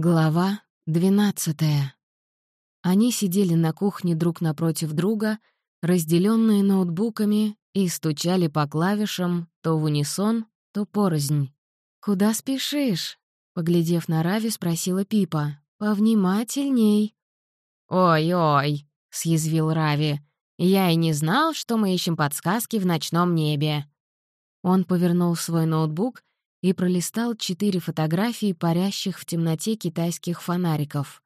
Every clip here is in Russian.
Глава двенадцатая. Они сидели на кухне друг напротив друга, разделенные ноутбуками, и стучали по клавишам то в унисон, то порознь. «Куда спешишь?» — поглядев на Рави, спросила Пипа. «Повнимательней». «Ой-ой», — съязвил Рави. «Я и не знал, что мы ищем подсказки в ночном небе». Он повернул свой ноутбук и пролистал четыре фотографии парящих в темноте китайских фонариков.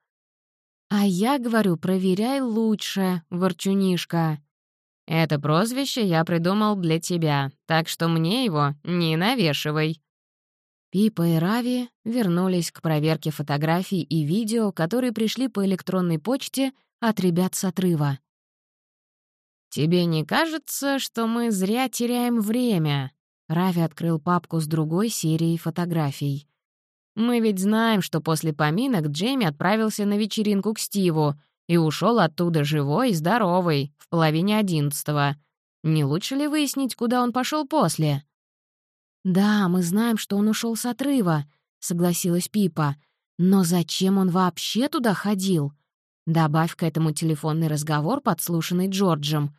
«А я говорю, проверяй лучше, ворчунишка». «Это прозвище я придумал для тебя, так что мне его не навешивай». Пипа и Рави вернулись к проверке фотографий и видео, которые пришли по электронной почте от ребят с отрыва. «Тебе не кажется, что мы зря теряем время?» Рави открыл папку с другой серией фотографий. «Мы ведь знаем, что после поминок Джейми отправился на вечеринку к Стиву и ушел оттуда живой и здоровый, в половине одиннадцатого. Не лучше ли выяснить, куда он пошел после?» «Да, мы знаем, что он ушел с отрыва», — согласилась Пипа. «Но зачем он вообще туда ходил? Добавь к этому телефонный разговор, подслушанный Джорджем.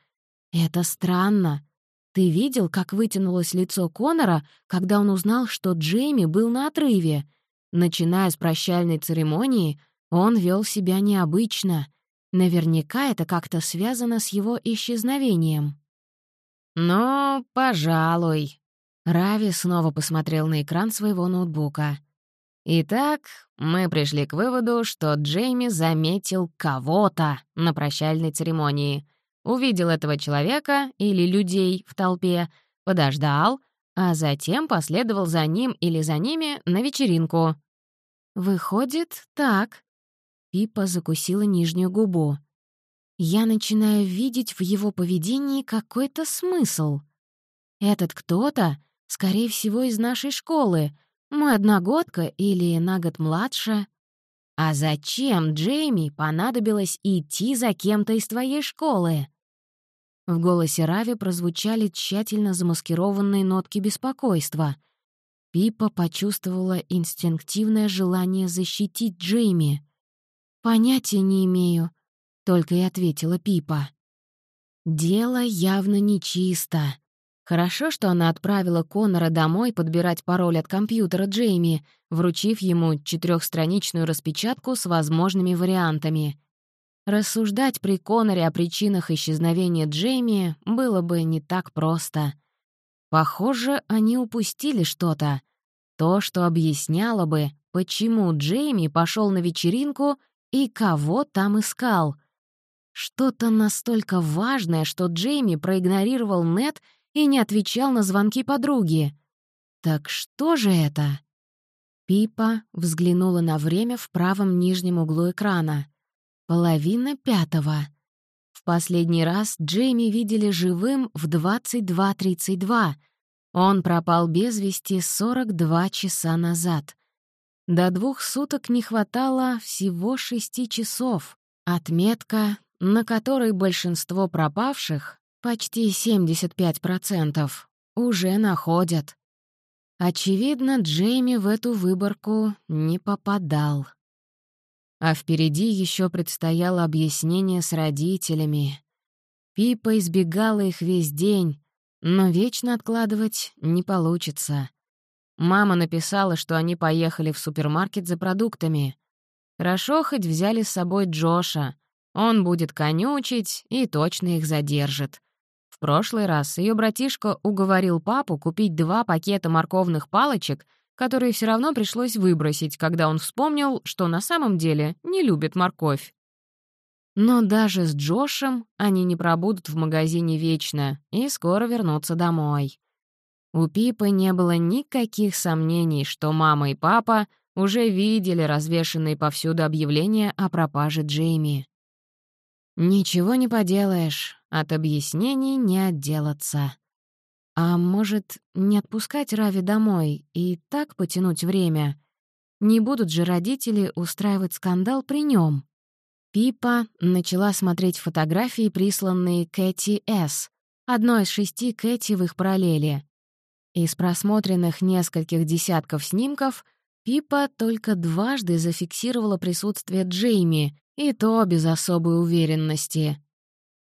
Это странно. Ты видел, как вытянулось лицо Конора, когда он узнал, что Джейми был на отрыве? Начиная с прощальной церемонии, он вел себя необычно. Наверняка это как-то связано с его исчезновением. «Ну, пожалуй». Рави снова посмотрел на экран своего ноутбука. «Итак, мы пришли к выводу, что Джейми заметил кого-то на прощальной церемонии увидел этого человека или людей в толпе, подождал, а затем последовал за ним или за ними на вечеринку. «Выходит, так». Пипа закусила нижнюю губу. «Я начинаю видеть в его поведении какой-то смысл. Этот кто-то, скорее всего, из нашей школы, мой одногодка или на год младше. А зачем Джейми понадобилось идти за кем-то из твоей школы?» В голосе Рави прозвучали тщательно замаскированные нотки беспокойства. Пипа почувствовала инстинктивное желание защитить Джейми. «Понятия не имею», — только и ответила Пипа. «Дело явно нечисто. Хорошо, что она отправила Конора домой подбирать пароль от компьютера Джейми, вручив ему четырехстраничную распечатку с возможными вариантами. Рассуждать при Коноре о причинах исчезновения Джейми было бы не так просто. Похоже, они упустили что-то. То, что объясняло бы, почему Джейми пошел на вечеринку и кого там искал. Что-то настолько важное, что Джейми проигнорировал Нет и не отвечал на звонки подруги. Так что же это? Пипа взглянула на время в правом нижнем углу экрана. Половина пятого. В последний раз Джейми видели живым в 22.32. Он пропал без вести 42 часа назад. До двух суток не хватало всего шести часов. Отметка, на которой большинство пропавших, почти 75%, уже находят. Очевидно, Джейми в эту выборку не попадал. А впереди еще предстояло объяснение с родителями. Пипа избегала их весь день, но вечно откладывать не получится. Мама написала, что они поехали в супермаркет за продуктами. Хорошо, хоть взяли с собой Джоша. Он будет конючить и точно их задержит. В прошлый раз ее братишка уговорил папу купить два пакета морковных палочек — которые все равно пришлось выбросить, когда он вспомнил, что на самом деле не любит морковь. Но даже с Джошем они не пробудут в магазине вечно и скоро вернутся домой. У Пипы не было никаких сомнений, что мама и папа уже видели развешанные повсюду объявления о пропаже Джейми. Ничего не поделаешь, от объяснений не отделаться. А может, не отпускать Рави домой и так потянуть время? Не будут же родители устраивать скандал при нем. Пипа начала смотреть фотографии, присланные Кэти С., одной из шести Кэти в их параллели. Из просмотренных нескольких десятков снимков Пипа только дважды зафиксировала присутствие Джейми, и то без особой уверенности.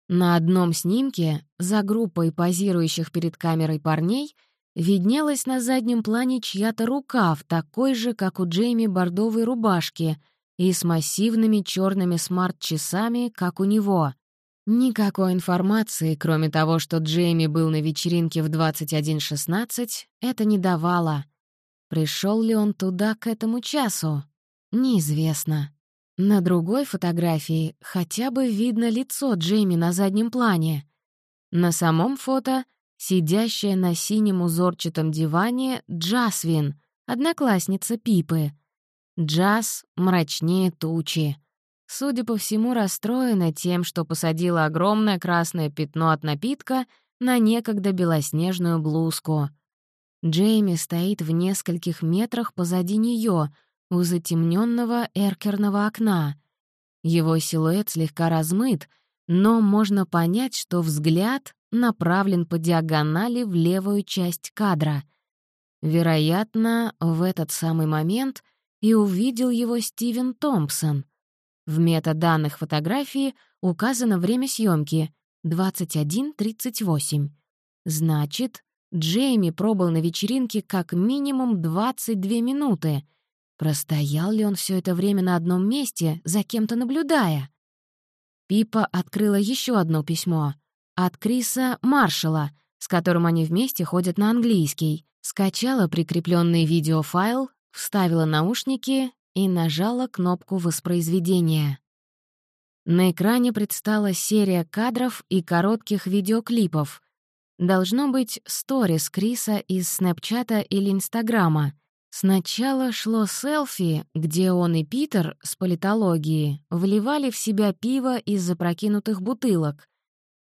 На одном снимке, за группой позирующих перед камерой парней, виднелась на заднем плане чья-то рука в такой же, как у Джейми, бордовой рубашке и с массивными черными смарт-часами, как у него. Никакой информации, кроме того, что Джейми был на вечеринке в 21.16, это не давало. Пришел ли он туда к этому часу? Неизвестно. На другой фотографии хотя бы видно лицо Джейми на заднем плане. На самом фото — сидящая на синем узорчатом диване Джасвин, одноклассница Пипы. Джаз мрачнее тучи. Судя по всему, расстроена тем, что посадила огромное красное пятно от напитка на некогда белоснежную блузку. Джейми стоит в нескольких метрах позади нее, у затемненного эркерного окна. Его силуэт слегка размыт, но можно понять, что взгляд направлен по диагонали в левую часть кадра. Вероятно, в этот самый момент и увидел его Стивен Томпсон — в метаданных фотографии указано время съемки — 21.38. Значит, Джейми пробыл на вечеринке как минимум 22 минуты. Простоял ли он все это время на одном месте, за кем-то наблюдая? Пипа открыла еще одно письмо от Криса Маршалла, с которым они вместе ходят на английский. Скачала прикрепленный видеофайл, вставила наушники и нажала кнопку воспроизведения. На экране предстала серия кадров и коротких видеоклипов. Должно быть сторис Криса из Снэпчата или Инстаграма. Сначала шло селфи, где он и Питер с политологии вливали в себя пиво из запрокинутых бутылок.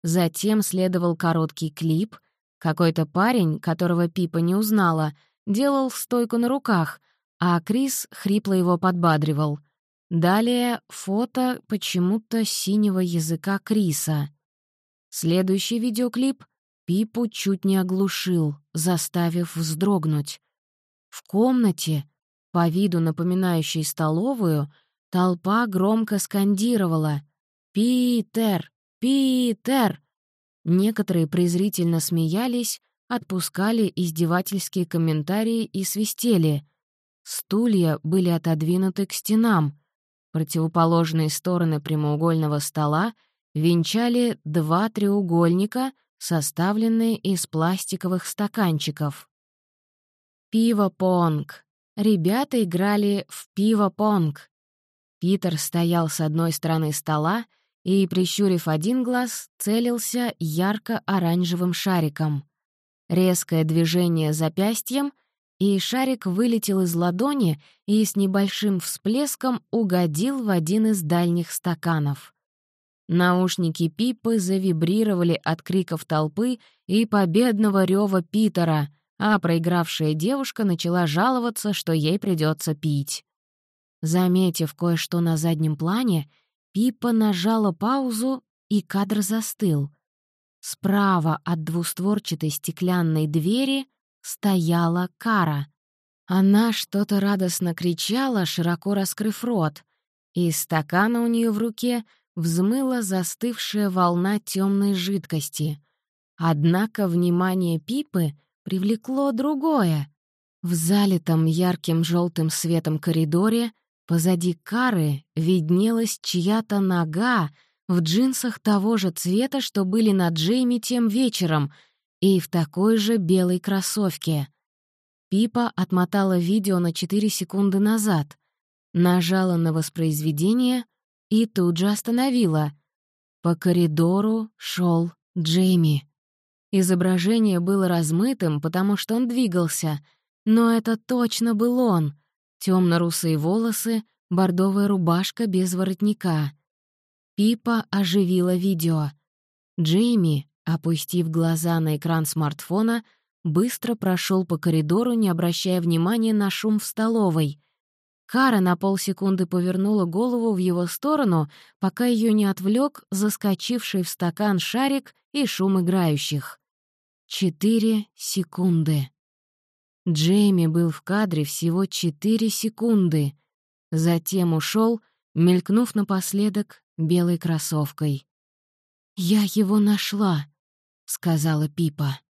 Затем следовал короткий клип. Какой-то парень, которого Пипа не узнала, делал стойку на руках, а Крис хрипло его подбадривал. Далее фото почему-то синего языка Криса. Следующий видеоклип Пипу чуть не оглушил, заставив вздрогнуть. В комнате, по виду напоминающей столовую, толпа громко скандировала «Питер! Питер!». Некоторые презрительно смеялись, отпускали издевательские комментарии и свистели — Стулья были отодвинуты к стенам. Противоположные стороны прямоугольного стола венчали два треугольника, составленные из пластиковых стаканчиков. Пиво-понг. Ребята играли в пиво-понг. Питер стоял с одной стороны стола и, прищурив один глаз, целился ярко-оранжевым шариком. Резкое движение запястьем — и шарик вылетел из ладони и с небольшим всплеском угодил в один из дальних стаканов. Наушники Пипы завибрировали от криков толпы и победного рева Питера, а проигравшая девушка начала жаловаться, что ей придется пить. Заметив кое-что на заднем плане, Пипа нажала паузу, и кадр застыл. Справа от двустворчатой стеклянной двери стояла Кара. Она что-то радостно кричала, широко раскрыв рот. Из стакана у нее в руке взмыла застывшая волна темной жидкости. Однако внимание Пипы привлекло другое. В залитом ярким желтым светом коридоре позади Кары виднелась чья-то нога в джинсах того же цвета, что были на Джейми тем вечером — и в такой же белой кроссовке. Пипа отмотала видео на 4 секунды назад, нажала на воспроизведение и тут же остановила. По коридору шел Джейми. Изображение было размытым, потому что он двигался, но это точно был он. Темно-русые волосы, бордовая рубашка без воротника. Пипа оживила видео. Джейми Опустив глаза на экран смартфона, быстро прошел по коридору, не обращая внимания на шум в столовой. Кара на полсекунды повернула голову в его сторону, пока ее не отвлек заскочивший в стакан шарик и шум играющих. Четыре секунды. Джейми был в кадре всего 4 секунды. Затем ушел, мелькнув напоследок белой кроссовкой. «Я его нашла», — сказала Пипа.